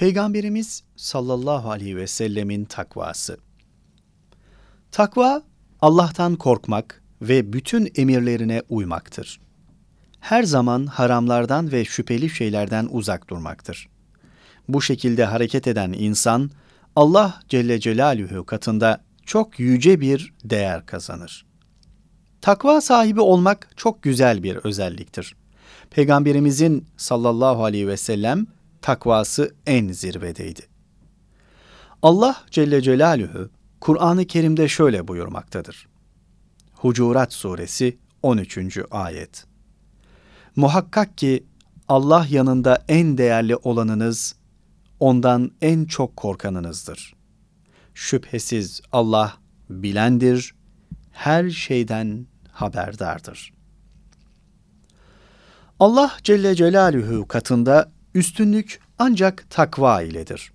Peygamberimiz sallallahu aleyhi ve sellemin takvası. Takva, Allah'tan korkmak ve bütün emirlerine uymaktır. Her zaman haramlardan ve şüpheli şeylerden uzak durmaktır. Bu şekilde hareket eden insan, Allah Celle Celaluhu katında çok yüce bir değer kazanır. Takva sahibi olmak çok güzel bir özelliktir. Peygamberimizin sallallahu aleyhi ve sellem takvası en zirvedeydi. Allah Celle Celaluhu Kur'an-ı Kerim'de şöyle buyurmaktadır. Hucurat Suresi 13. Ayet Muhakkak ki Allah yanında en değerli olanınız, ondan en çok korkanınızdır. Şüphesiz Allah bilendir, her şeyden haberdardır. Allah Celle Celaluhu katında üstünlük ancak takva iledir.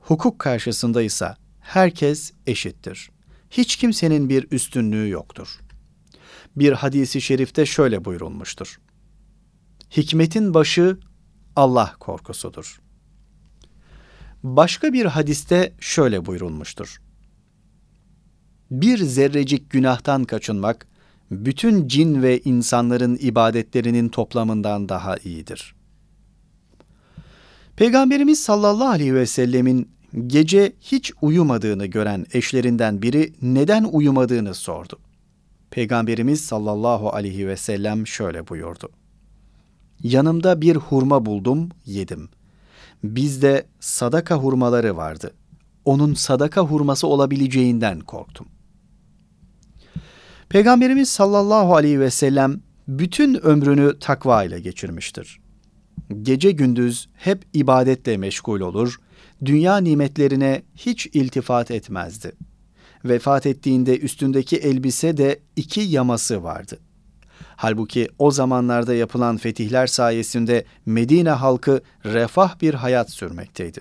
Hukuk karşısında ise herkes eşittir. Hiç kimsenin bir üstünlüğü yoktur. Bir hadisi şerifte şöyle buyurulmuştur. Hikmetin başı Allah korkusudur. Başka bir hadiste şöyle buyurulmuştur. Bir zerrecik günahtan kaçınmak, bütün cin ve insanların ibadetlerinin toplamından daha iyidir. Peygamberimiz sallallahu aleyhi ve sellemin gece hiç uyumadığını gören eşlerinden biri neden uyumadığını sordu. Peygamberimiz sallallahu aleyhi ve sellem şöyle buyurdu. Yanımda bir hurma buldum, yedim. Bizde sadaka hurmaları vardı. Onun sadaka hurması olabileceğinden korktum. Peygamberimiz sallallahu aleyhi ve sellem bütün ömrünü takva ile geçirmiştir. Gece gündüz hep ibadetle meşgul olur, dünya nimetlerine hiç iltifat etmezdi. Vefat ettiğinde üstündeki elbise de iki yaması vardı. Halbuki o zamanlarda yapılan fetihler sayesinde Medine halkı refah bir hayat sürmekteydi.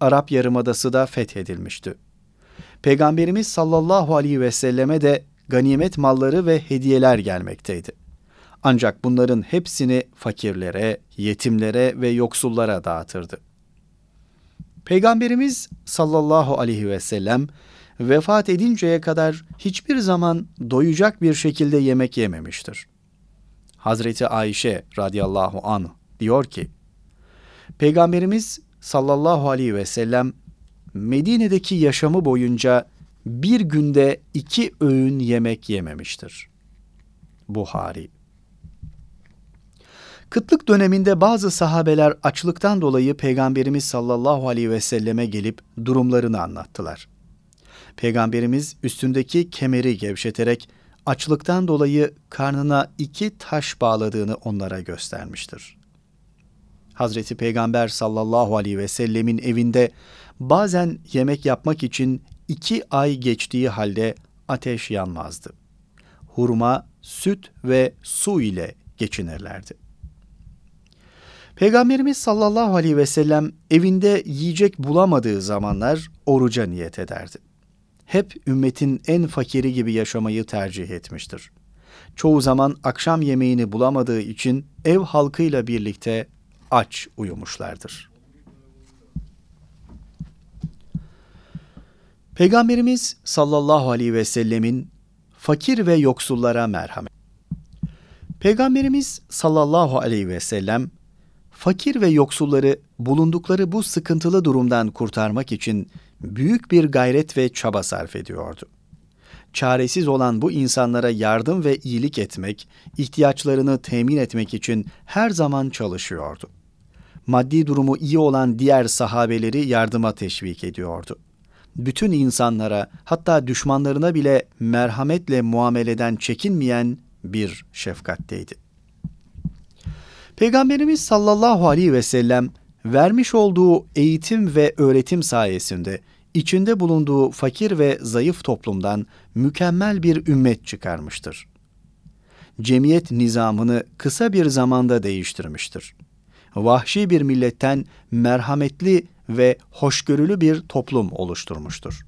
Arap Yarımadası da fethedilmişti. Peygamberimiz sallallahu aleyhi ve selleme de ganimet malları ve hediyeler gelmekteydi. Ancak bunların hepsini fakirlere, yetimlere ve yoksullara dağıtırdı. Peygamberimiz sallallahu aleyhi ve sellem vefat edinceye kadar hiçbir zaman doyacak bir şekilde yemek yememiştir. Hazreti Ayşe radıyallahu anh diyor ki, Peygamberimiz sallallahu aleyhi ve sellem Medine'deki yaşamı boyunca bir günde iki öğün yemek yememiştir. Buhari Kıtlık döneminde bazı sahabeler açlıktan dolayı Peygamberimiz sallallahu aleyhi ve selleme gelip durumlarını anlattılar. Peygamberimiz üstündeki kemeri gevşeterek açlıktan dolayı karnına iki taş bağladığını onlara göstermiştir. Hazreti Peygamber sallallahu aleyhi ve sellemin evinde bazen yemek yapmak için iki ay geçtiği halde ateş yanmazdı. Hurma, süt ve su ile geçinirlerdi. Peygamberimiz sallallahu aleyhi ve sellem evinde yiyecek bulamadığı zamanlar oruca niyet ederdi. Hep ümmetin en fakiri gibi yaşamayı tercih etmiştir. Çoğu zaman akşam yemeğini bulamadığı için ev halkıyla birlikte aç uyumuşlardır. Peygamberimiz sallallahu aleyhi ve sellemin fakir ve yoksullara merhamet. Peygamberimiz sallallahu aleyhi ve sellem fakir ve yoksulları bulundukları bu sıkıntılı durumdan kurtarmak için büyük bir gayret ve çaba sarf ediyordu. Çaresiz olan bu insanlara yardım ve iyilik etmek, ihtiyaçlarını temin etmek için her zaman çalışıyordu. Maddi durumu iyi olan diğer sahabeleri yardıma teşvik ediyordu. Bütün insanlara, hatta düşmanlarına bile merhametle muameleden çekinmeyen bir şefkatteydi. Peygamberimiz sallallahu aleyhi ve sellem vermiş olduğu eğitim ve öğretim sayesinde içinde bulunduğu fakir ve zayıf toplumdan mükemmel bir ümmet çıkarmıştır. Cemiyet nizamını kısa bir zamanda değiştirmiştir. Vahşi bir milletten merhametli ve hoşgörülü bir toplum oluşturmuştur.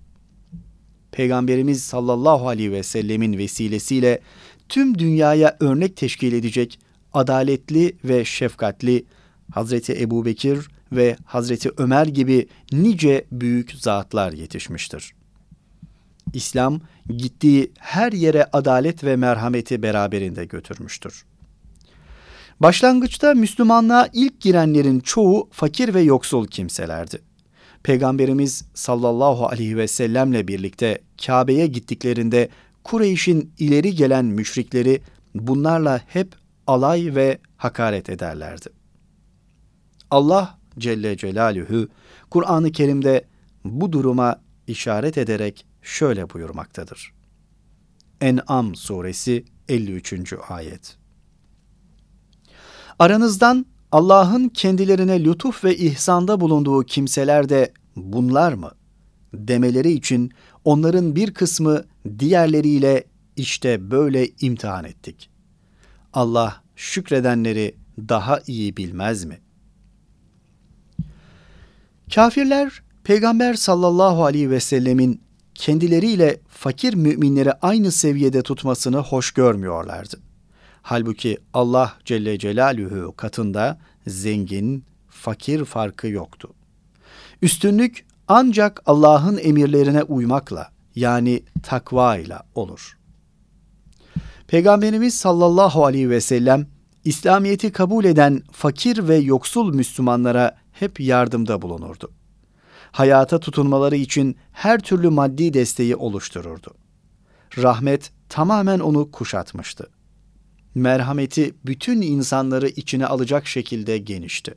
Peygamberimiz sallallahu aleyhi ve sellemin vesilesiyle tüm dünyaya örnek teşkil edecek adaletli ve şefkatli Hazreti Ebu Bekir ve Hazreti Ömer gibi nice büyük zatlar yetişmiştir. İslam gittiği her yere adalet ve merhameti beraberinde götürmüştür. Başlangıçta Müslümanlığa ilk girenlerin çoğu fakir ve yoksul kimselerdi. Peygamberimiz sallallahu aleyhi ve sellemle birlikte Kabe'ye gittiklerinde Kureyş'in ileri gelen müşrikleri bunlarla hep alay ve hakaret ederlerdi. Allah Celle Celaluhu Kur'an-ı Kerim'de bu duruma işaret ederek şöyle buyurmaktadır. En'am suresi 53. ayet. Aranızdan Allah'ın kendilerine lütuf ve ihsanda bulunduğu kimseler de bunlar mı? Demeleri için onların bir kısmı diğerleriyle işte böyle imtihan ettik. Allah şükredenleri daha iyi bilmez mi? Kafirler Peygamber sallallahu aleyhi ve sellemin kendileriyle fakir müminleri aynı seviyede tutmasını hoş görmüyorlardı. Halbuki Allah Celle Celaluhu katında zengin, fakir farkı yoktu. Üstünlük ancak Allah'ın emirlerine uymakla yani takva ile olur. Peygamberimiz sallallahu aleyhi ve sellem İslamiyet'i kabul eden fakir ve yoksul Müslümanlara hep yardımda bulunurdu. Hayata tutunmaları için her türlü maddi desteği oluştururdu. Rahmet tamamen onu kuşatmıştı merhameti bütün insanları içine alacak şekilde genişti.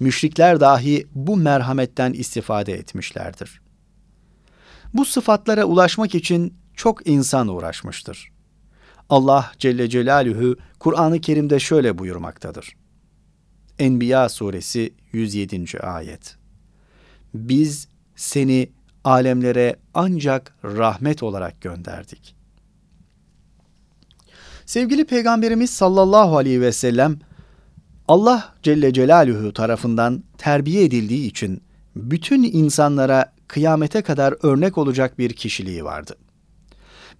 Müşrikler dahi bu merhametten istifade etmişlerdir. Bu sıfatlara ulaşmak için çok insan uğraşmıştır. Allah Celle Celaluhu Kur'an-ı Kerim'de şöyle buyurmaktadır. Enbiya suresi 107. ayet. Biz seni alemlere ancak rahmet olarak gönderdik. Sevgili Peygamberimiz sallallahu aleyhi ve sellem Allah Celle Celaluhu tarafından terbiye edildiği için bütün insanlara kıyamete kadar örnek olacak bir kişiliği vardı.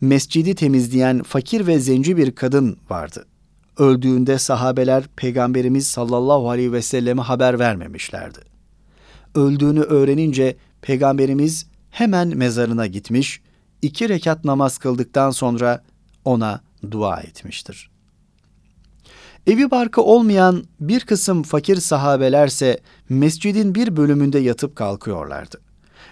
Mescidi temizleyen fakir ve zenci bir kadın vardı. Öldüğünde sahabeler Peygamberimiz sallallahu aleyhi ve selleme haber vermemişlerdi. Öldüğünü öğrenince Peygamberimiz hemen mezarına gitmiş, iki rekat namaz kıldıktan sonra ona dua etmiştir. Evi barkı olmayan bir kısım fakir sahabelerse mescidin bir bölümünde yatıp kalkıyorlardı.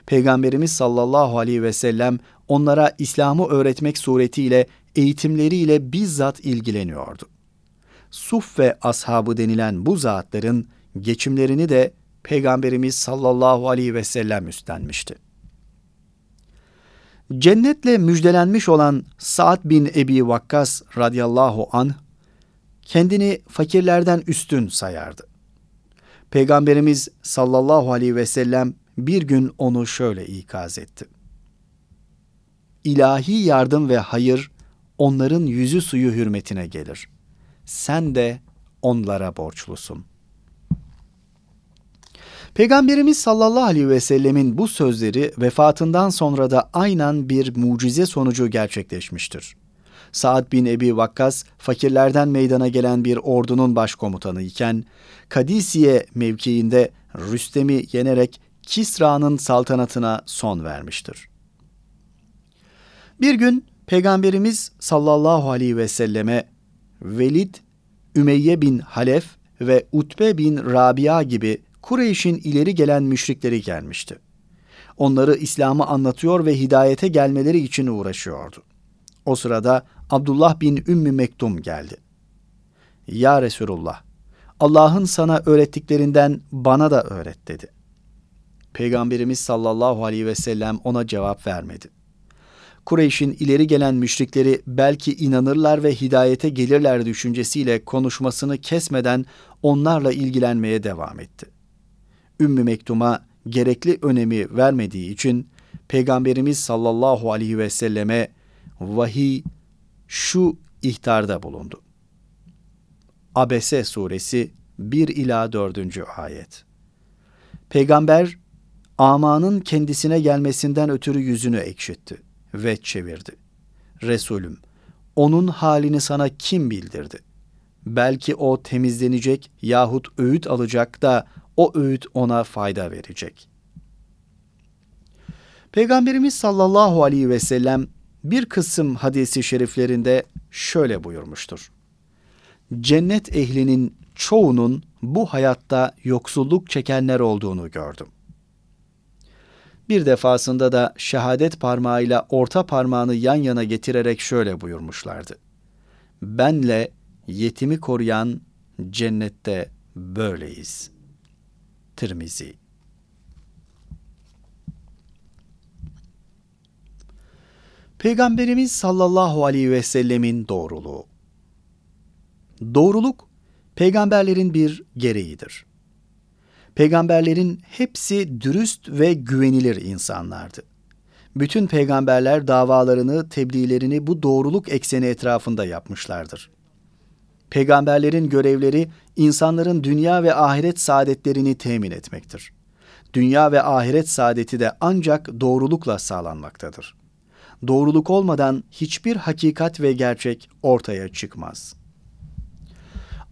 Peygamberimiz sallallahu aleyhi ve sellem onlara İslam'ı öğretmek suretiyle eğitimleriyle bizzat ilgileniyordu. Suf ve ashabı denilen bu zatların geçimlerini de Peygamberimiz sallallahu aleyhi ve sellem üstlenmişti. Cennetle müjdelenmiş olan Sa'd bin Ebi Vakkas radıyallahu an kendini fakirlerden üstün sayardı. Peygamberimiz sallallahu aleyhi ve sellem bir gün onu şöyle ikaz etti. İlahi yardım ve hayır onların yüzü suyu hürmetine gelir. Sen de onlara borçlusun.'' Peygamberimiz sallallahu aleyhi ve sellemin bu sözleri vefatından sonra da aynen bir mucize sonucu gerçekleşmiştir. Saad bin Ebi Vakkas fakirlerden meydana gelen bir ordunun başkomutanı iken Kadisiye mevkiinde Rüstem'i yenerek Kisra'nın saltanatına son vermiştir. Bir gün Peygamberimiz sallallahu aleyhi ve selleme Velid, Ümeyye bin Halef ve Utbe bin Rabia gibi Kureyş'in ileri gelen müşrikleri gelmişti. Onları İslam'ı anlatıyor ve hidayete gelmeleri için uğraşıyordu. O sırada Abdullah bin Ümmü Mektum geldi. Ya Resulullah, Allah'ın sana öğrettiklerinden bana da öğret dedi. Peygamberimiz sallallahu aleyhi ve sellem ona cevap vermedi. Kureyş'in ileri gelen müşrikleri belki inanırlar ve hidayete gelirler düşüncesiyle konuşmasını kesmeden onlarla ilgilenmeye devam etti. Ümmü Mektum'a gerekli önemi vermediği için Peygamberimiz sallallahu aleyhi ve selleme vahiy şu ihtarda bulundu. Abese suresi 1 ila 4. ayet. Peygamber amanın kendisine gelmesinden ötürü yüzünü ekşitti ve çevirdi. Resulüm, onun halini sana kim bildirdi? Belki o temizlenecek yahut öğüt alacak da o öğüt ona fayda verecek. Peygamberimiz sallallahu aleyhi ve sellem bir kısım hadisi şeriflerinde şöyle buyurmuştur. Cennet ehlinin çoğunun bu hayatta yoksulluk çekenler olduğunu gördüm. Bir defasında da şehadet parmağıyla orta parmağını yan yana getirerek şöyle buyurmuşlardı. Benle yetimi koruyan cennette böyleyiz. Tirmizi Peygamberimiz sallallahu aleyhi ve sellemin doğruluğu. Doğruluk, peygamberlerin bir gereğidir. Peygamberlerin hepsi dürüst ve güvenilir insanlardı. Bütün peygamberler davalarını, tebliğlerini bu doğruluk ekseni etrafında yapmışlardır. Peygamberlerin görevleri insanların dünya ve ahiret saadetlerini temin etmektir. Dünya ve ahiret saadeti de ancak doğrulukla sağlanmaktadır. Doğruluk olmadan hiçbir hakikat ve gerçek ortaya çıkmaz.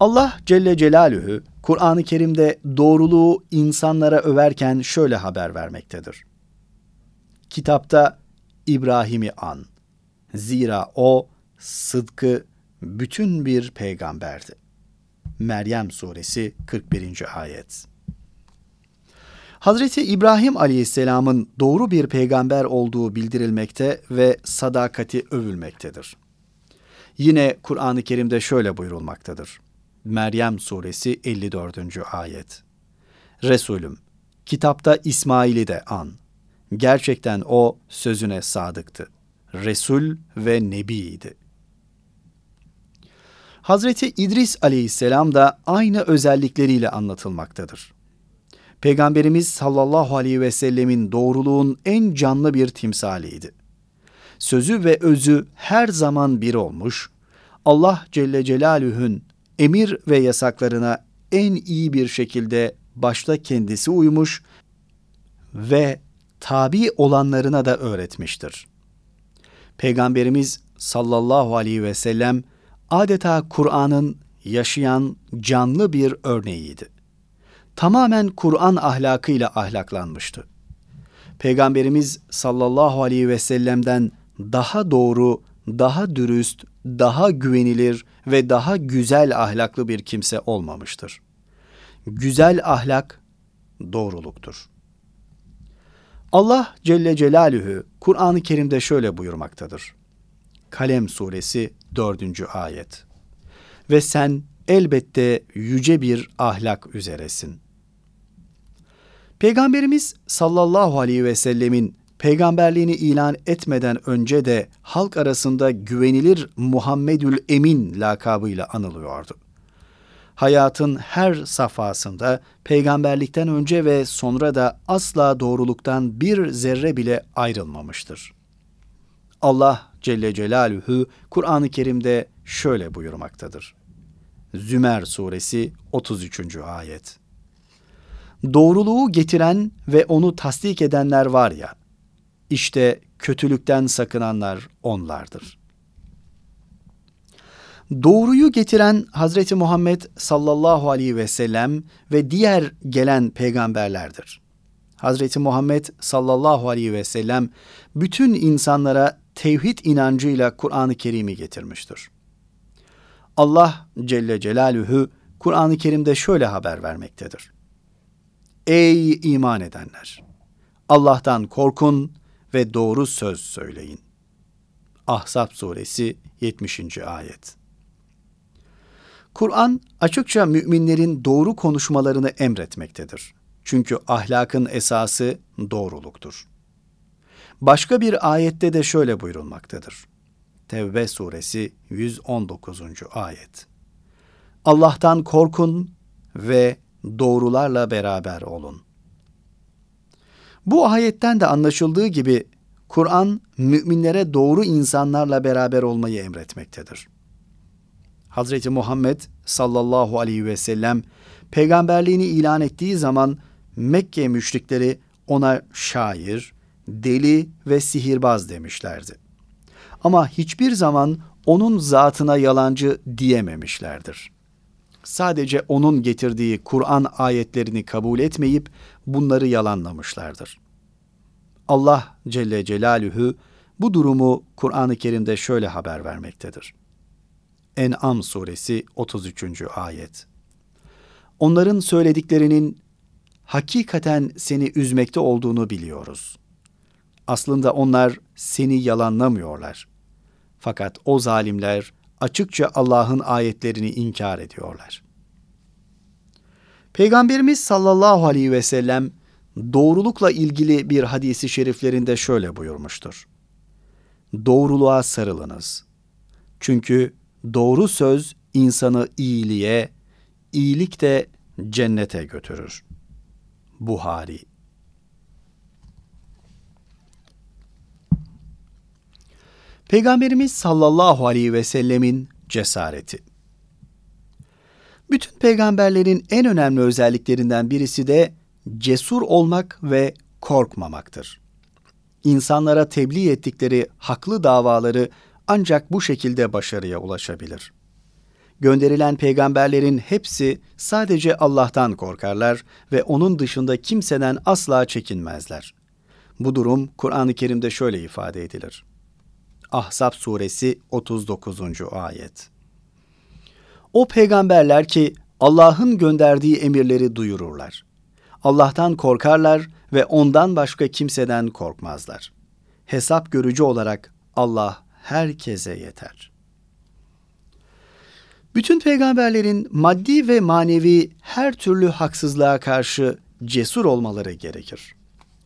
Allah Celle Celaluhu Kur'an-ı Kerim'de doğruluğu insanlara överken şöyle haber vermektedir. Kitapta İbrahim'i an. Zira o sıdkı bütün bir peygamberdi. Meryem suresi 41. ayet. Hazreti İbrahim Aleyhisselam'ın doğru bir peygamber olduğu bildirilmekte ve sadakati övülmektedir. Yine Kur'an-ı Kerim'de şöyle buyurulmaktadır. Meryem suresi 54. ayet. Resulüm, kitapta İsmail'i de an. Gerçekten o sözüne sadıktı. Resul ve Nebiydi. Hazreti İdris aleyhisselam da aynı özellikleriyle anlatılmaktadır. Peygamberimiz sallallahu aleyhi ve sellemin doğruluğun en canlı bir timsaliydi. Sözü ve özü her zaman bir olmuş, Allah Celle Celaluhu'nun emir ve yasaklarına en iyi bir şekilde başta kendisi uymuş ve tabi olanlarına da öğretmiştir. Peygamberimiz sallallahu aleyhi ve sellem adeta Kur'an'ın yaşayan canlı bir örneğiydi. Tamamen Kur'an ahlakıyla ahlaklanmıştı. Peygamberimiz sallallahu aleyhi ve sellem'den daha doğru, daha dürüst, daha güvenilir ve daha güzel ahlaklı bir kimse olmamıştır. Güzel ahlak doğruluktur. Allah Celle Celaluhu Kur'an-ı Kerim'de şöyle buyurmaktadır. Kalem suresi 4. ayet. Ve sen elbette yüce bir ahlak üzeresin. Peygamberimiz sallallahu aleyhi ve sellemin peygamberliğini ilan etmeden önce de halk arasında güvenilir Muhammedül Emin lakabıyla anılıyordu. Hayatın her safhasında peygamberlikten önce ve sonra da asla doğruluktan bir zerre bile ayrılmamıştır. Allah Celle Celaluhu Kur'an-ı Kerim'de şöyle buyurmaktadır. Zümer suresi 33. ayet. Doğruluğu getiren ve onu tasdik edenler var ya, işte kötülükten sakınanlar onlardır. Doğruyu getiren Hazreti Muhammed sallallahu aleyhi ve sellem ve diğer gelen peygamberlerdir. Hazreti Muhammed sallallahu aleyhi ve sellem bütün insanlara tevhid inancıyla Kur'an-ı Kerim'i getirmiştir. Allah Celle Celaluhu Kur'an-ı Kerim'de şöyle haber vermektedir. Ey iman edenler! Allah'tan korkun ve doğru söz söyleyin. Ahzab suresi 70. ayet. Kur'an açıkça müminlerin doğru konuşmalarını emretmektedir. Çünkü ahlakın esası doğruluktur. Başka bir ayette de şöyle buyurulmaktadır. Tevbe suresi 119. ayet. Allah'tan korkun ve doğrularla beraber olun. Bu ayetten de anlaşıldığı gibi Kur'an müminlere doğru insanlarla beraber olmayı emretmektedir. Hazreti Muhammed sallallahu aleyhi ve sellem peygamberliğini ilan ettiği zaman Mekke müşrikleri ona şair, deli ve sihirbaz demişlerdi. Ama hiçbir zaman onun zatına yalancı diyememişlerdir. Sadece onun getirdiği Kur'an ayetlerini kabul etmeyip bunları yalanlamışlardır. Allah Celle Celaluhu bu durumu Kur'an-ı Kerim'de şöyle haber vermektedir. En'am suresi 33. ayet. Onların söylediklerinin hakikaten seni üzmekte olduğunu biliyoruz. Aslında onlar seni yalanlamıyorlar. Fakat o zalimler açıkça Allah'ın ayetlerini inkar ediyorlar. Peygamberimiz sallallahu aleyhi ve sellem doğrulukla ilgili bir hadisi şeriflerinde şöyle buyurmuştur. Doğruluğa sarılınız. Çünkü doğru söz insanı iyiliğe, iyilik de cennete götürür. Buhari Peygamberimiz sallallahu aleyhi ve sellemin cesareti. Bütün peygamberlerin en önemli özelliklerinden birisi de cesur olmak ve korkmamaktır. İnsanlara tebliğ ettikleri haklı davaları ancak bu şekilde başarıya ulaşabilir. Gönderilen peygamberlerin hepsi sadece Allah'tan korkarlar ve onun dışında kimseden asla çekinmezler. Bu durum Kur'an-ı Kerim'de şöyle ifade edilir. Ahzab suresi 39. ayet. O peygamberler ki Allah'ın gönderdiği emirleri duyururlar. Allah'tan korkarlar ve ondan başka kimseden korkmazlar. Hesap görücü olarak Allah herkese yeter. Bütün peygamberlerin maddi ve manevi her türlü haksızlığa karşı cesur olmaları gerekir.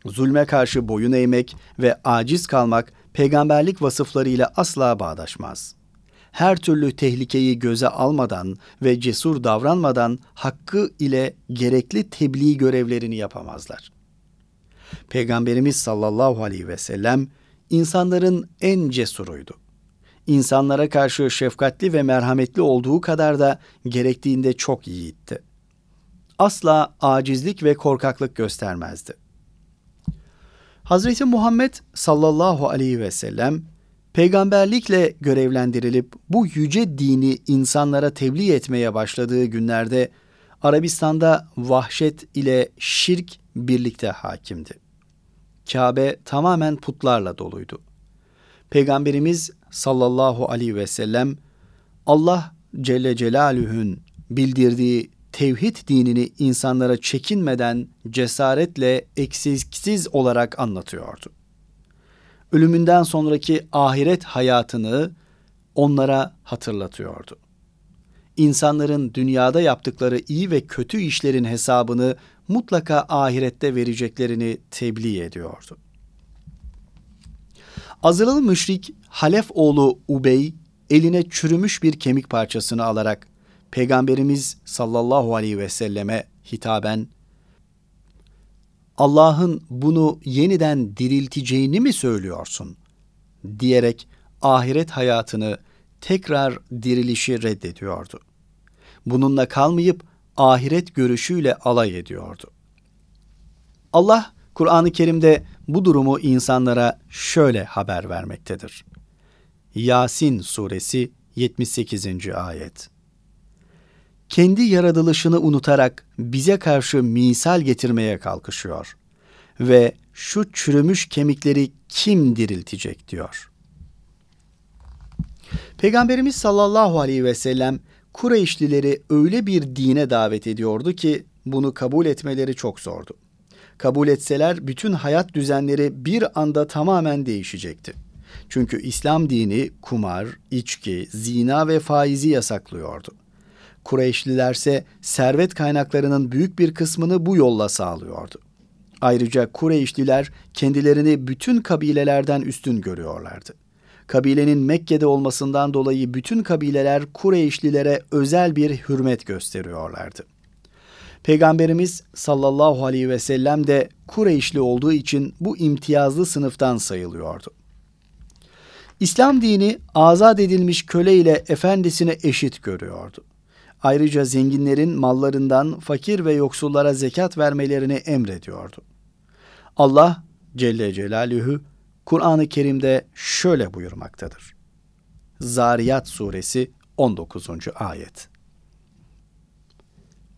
Zulme karşı boyun eğmek ve aciz kalmak peygamberlik vasıflarıyla asla bağdaşmaz. Her türlü tehlikeyi göze almadan ve cesur davranmadan hakkı ile gerekli tebliğ görevlerini yapamazlar. Peygamberimiz sallallahu aleyhi ve sellem insanların en cesuruydu. İnsanlara karşı şefkatli ve merhametli olduğu kadar da gerektiğinde çok yiğitti. Asla acizlik ve korkaklık göstermezdi. Hazreti Muhammed sallallahu aleyhi ve sellem peygamberlikle görevlendirilip bu yüce dini insanlara tebliğ etmeye başladığı günlerde Arabistan'da vahşet ile şirk birlikte hakimdi. Kabe tamamen putlarla doluydu. Peygamberimiz sallallahu aleyhi ve sellem Allah Celle Celaluhu'nun bildirdiği tevhid dinini insanlara çekinmeden cesaretle eksiksiz olarak anlatıyordu. Ölümünden sonraki ahiret hayatını onlara hatırlatıyordu. İnsanların dünyada yaptıkları iyi ve kötü işlerin hesabını mutlaka ahirette vereceklerini tebliğ ediyordu. Azralı müşrik Halef oğlu Ubey eline çürümüş bir kemik parçasını alarak Peygamberimiz sallallahu aleyhi ve selleme hitaben Allah'ın bunu yeniden dirilteceğini mi söylüyorsun? diyerek ahiret hayatını tekrar dirilişi reddediyordu. Bununla kalmayıp ahiret görüşüyle alay ediyordu. Allah Kur'an-ı Kerim'de bu durumu insanlara şöyle haber vermektedir. Yasin suresi 78. ayet kendi yaratılışını unutarak bize karşı misal getirmeye kalkışıyor ve şu çürümüş kemikleri kim diriltecek diyor. Peygamberimiz sallallahu aleyhi ve sellem Kureyşlileri öyle bir dine davet ediyordu ki bunu kabul etmeleri çok zordu. Kabul etseler bütün hayat düzenleri bir anda tamamen değişecekti. Çünkü İslam dini kumar, içki, zina ve faizi yasaklıyordu. Kureyşlilerse servet kaynaklarının büyük bir kısmını bu yolla sağlıyordu. Ayrıca Kureyşliler kendilerini bütün kabilelerden üstün görüyorlardı. Kabilenin Mekke'de olmasından dolayı bütün kabileler Kureyşlilere özel bir hürmet gösteriyorlardı. Peygamberimiz sallallahu aleyhi ve sellem de Kureyşli olduğu için bu imtiyazlı sınıftan sayılıyordu. İslam dini azat edilmiş köle ile efendisine eşit görüyordu. Ayrıca zenginlerin mallarından fakir ve yoksullara zekat vermelerini emrediyordu. Allah Celle Celaluhu Kur'an-ı Kerim'de şöyle buyurmaktadır. Zariyat suresi 19. ayet.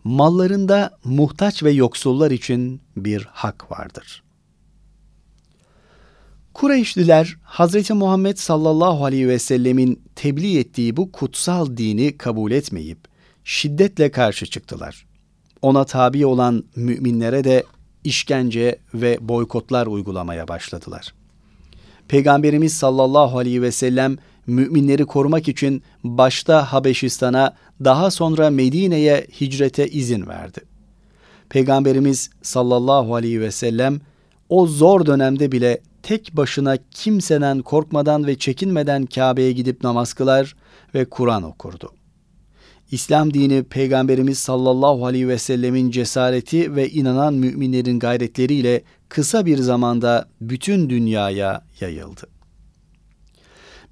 mallarında muhtaç ve yoksullar için bir hak vardır. Kureyşliler Hz. Muhammed sallallahu aleyhi ve sellemin tebliğ ettiği bu kutsal dini kabul etmeyip şiddetle karşı çıktılar. Ona tabi olan müminlere de işkence ve boykotlar uygulamaya başladılar. Peygamberimiz sallallahu aleyhi ve sellem müminleri korumak için başta Habeşistan'a daha sonra Medine'ye hicrete izin verdi. Peygamberimiz sallallahu aleyhi ve sellem o zor dönemde bile tek başına kimseden korkmadan ve çekinmeden Kabe'ye gidip namaz kılar ve Kur'an okurdu. İslam dini Peygamberimiz sallallahu aleyhi ve sellemin cesareti ve inanan müminlerin gayretleriyle kısa bir zamanda bütün dünyaya yayıldı.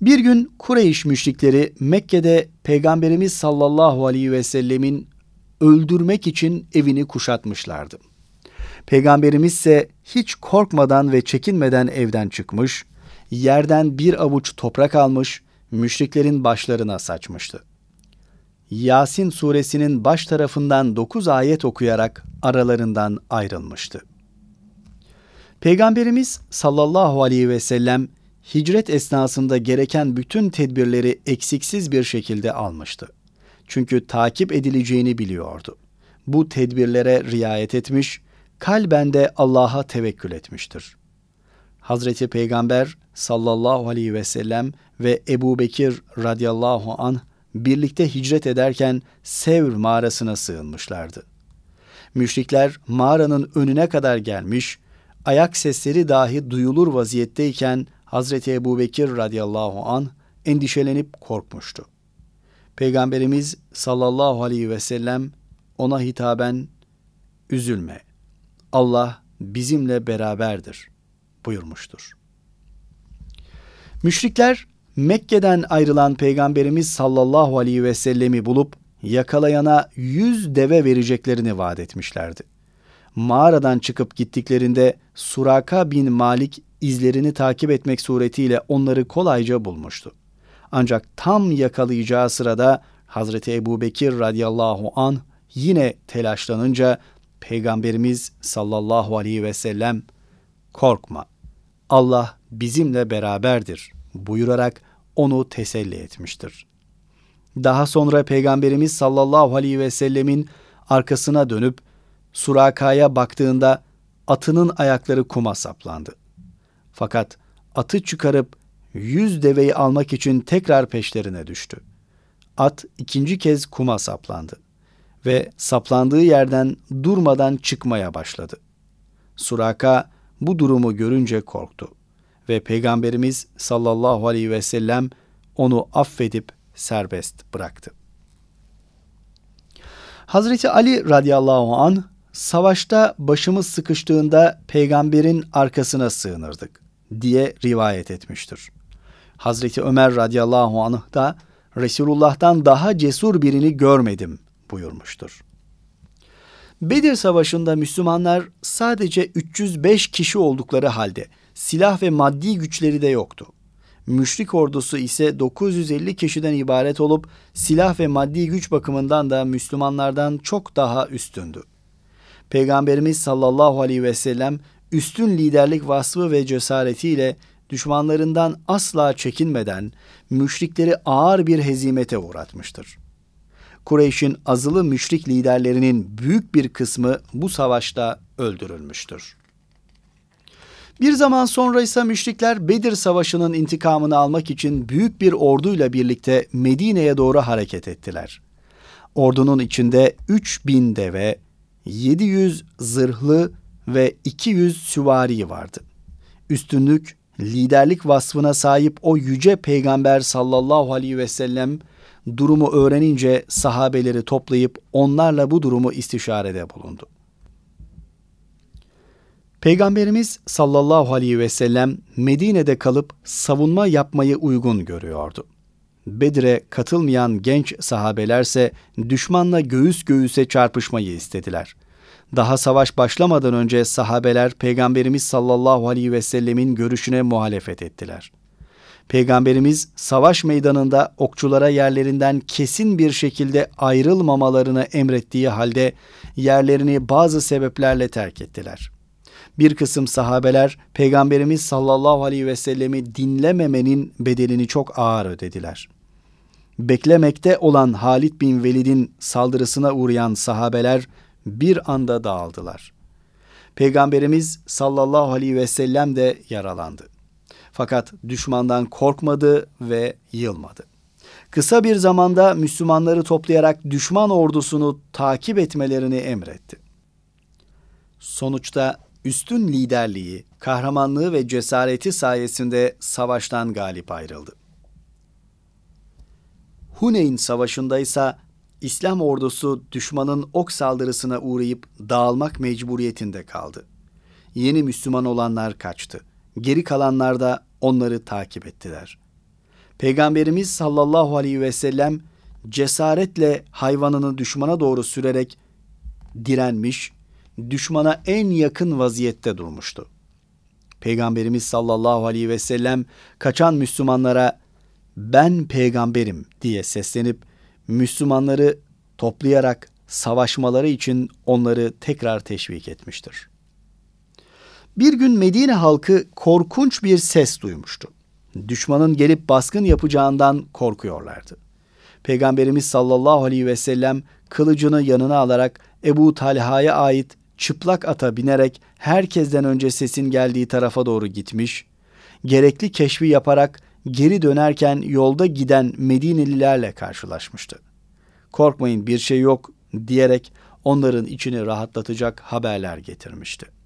Bir gün Kureyş müşrikleri Mekke'de Peygamberimiz sallallahu aleyhi ve sellemin öldürmek için evini kuşatmışlardı. Peygamberimiz ise hiç korkmadan ve çekinmeden evden çıkmış, yerden bir avuç toprak almış, müşriklerin başlarına saçmıştı. Yasin suresinin baş tarafından dokuz ayet okuyarak aralarından ayrılmıştı. Peygamberimiz sallallahu aleyhi ve sellem hicret esnasında gereken bütün tedbirleri eksiksiz bir şekilde almıştı. Çünkü takip edileceğini biliyordu. Bu tedbirlere riayet etmiş, kalben de Allah'a tevekkül etmiştir. Hazreti Peygamber sallallahu aleyhi ve sellem ve Ebu Bekir radıyallahu anh birlikte hicret ederken Sevr mağarasına sığınmışlardı. Müşrikler mağaranın önüne kadar gelmiş, ayak sesleri dahi duyulur vaziyetteyken Hazreti Ebu Bekir radıyallahu an endişelenip korkmuştu. Peygamberimiz sallallahu aleyhi ve sellem ona hitaben üzülme. Allah bizimle beraberdir buyurmuştur. Müşrikler Mekke'den ayrılan Peygamberimiz sallallahu aleyhi ve sellemi bulup yakalayana yüz deve vereceklerini vaat etmişlerdi. Mağaradan çıkıp gittiklerinde Suraka bin Malik izlerini takip etmek suretiyle onları kolayca bulmuştu. Ancak tam yakalayacağı sırada Hazreti Ebu Bekir radıyallahu an yine telaşlanınca Peygamberimiz sallallahu aleyhi ve sellem korkma Allah bizimle beraberdir buyurarak onu teselli etmiştir. Daha sonra Peygamberimiz sallallahu aleyhi ve sellemin arkasına dönüp Suraka'ya baktığında atının ayakları kuma saplandı. Fakat atı çıkarıp yüz deveyi almak için tekrar peşlerine düştü. At ikinci kez kuma saplandı ve saplandığı yerden durmadan çıkmaya başladı. Suraka bu durumu görünce korktu ve Peygamberimiz sallallahu aleyhi ve sellem onu affedip serbest bıraktı. Hazreti Ali radıyallahu an savaşta başımız sıkıştığında peygamberin arkasına sığınırdık diye rivayet etmiştir. Hazreti Ömer radıyallahu anh da Resulullah'tan daha cesur birini görmedim buyurmuştur. Bedir Savaşı'nda Müslümanlar sadece 305 kişi oldukları halde silah ve maddi güçleri de yoktu. Müşrik ordusu ise 950 kişiden ibaret olup silah ve maddi güç bakımından da Müslümanlardan çok daha üstündü. Peygamberimiz sallallahu aleyhi ve sellem üstün liderlik vasfı ve cesaretiyle düşmanlarından asla çekinmeden müşrikleri ağır bir hezimete uğratmıştır. Kureyş'in azılı müşrik liderlerinin büyük bir kısmı bu savaşta öldürülmüştür. Bir zaman sonra ise müşrikler Bedir Savaşı'nın intikamını almak için büyük bir orduyla birlikte Medine'ye doğru hareket ettiler. Ordunun içinde 3000 deve, 700 zırhlı ve 200 süvari vardı. Üstünlük, liderlik vasfına sahip o yüce peygamber sallallahu aleyhi ve sellem durumu öğrenince sahabeleri toplayıp onlarla bu durumu istişarede bulundu. Peygamberimiz sallallahu aleyhi ve sellem Medine'de kalıp savunma yapmayı uygun görüyordu. Bedir'e katılmayan genç sahabelerse düşmanla göğüs göğüse çarpışmayı istediler. Daha savaş başlamadan önce sahabeler Peygamberimiz sallallahu aleyhi ve sellemin görüşüne muhalefet ettiler. Peygamberimiz savaş meydanında okçulara yerlerinden kesin bir şekilde ayrılmamalarını emrettiği halde yerlerini bazı sebeplerle terk ettiler. Bir kısım sahabeler Peygamberimiz sallallahu aleyhi ve sellemi dinlememenin bedelini çok ağır ödediler. Beklemekte olan Halid bin Velid'in saldırısına uğrayan sahabeler bir anda dağıldılar. Peygamberimiz sallallahu aleyhi ve sellem de yaralandı. Fakat düşmandan korkmadı ve yılmadı. Kısa bir zamanda Müslümanları toplayarak düşman ordusunu takip etmelerini emretti. Sonuçta üstün liderliği, kahramanlığı ve cesareti sayesinde savaştan galip ayrıldı. Huneyn Savaşı'nda ise İslam ordusu düşmanın ok saldırısına uğrayıp dağılmak mecburiyetinde kaldı. Yeni Müslüman olanlar kaçtı. Geri kalanlar da onları takip ettiler. Peygamberimiz sallallahu aleyhi ve sellem cesaretle hayvanını düşmana doğru sürerek direnmiş, düşmana en yakın vaziyette durmuştu. Peygamberimiz sallallahu aleyhi ve sellem kaçan Müslümanlara ben peygamberim diye seslenip Müslümanları toplayarak savaşmaları için onları tekrar teşvik etmiştir. Bir gün Medine halkı korkunç bir ses duymuştu. Düşmanın gelip baskın yapacağından korkuyorlardı. Peygamberimiz sallallahu aleyhi ve sellem kılıcını yanına alarak Ebu Talha'ya ait çıplak ata binerek herkesten önce sesin geldiği tarafa doğru gitmiş, gerekli keşfi yaparak geri dönerken yolda giden Medinelilerle karşılaşmıştı. Korkmayın bir şey yok diyerek onların içini rahatlatacak haberler getirmişti.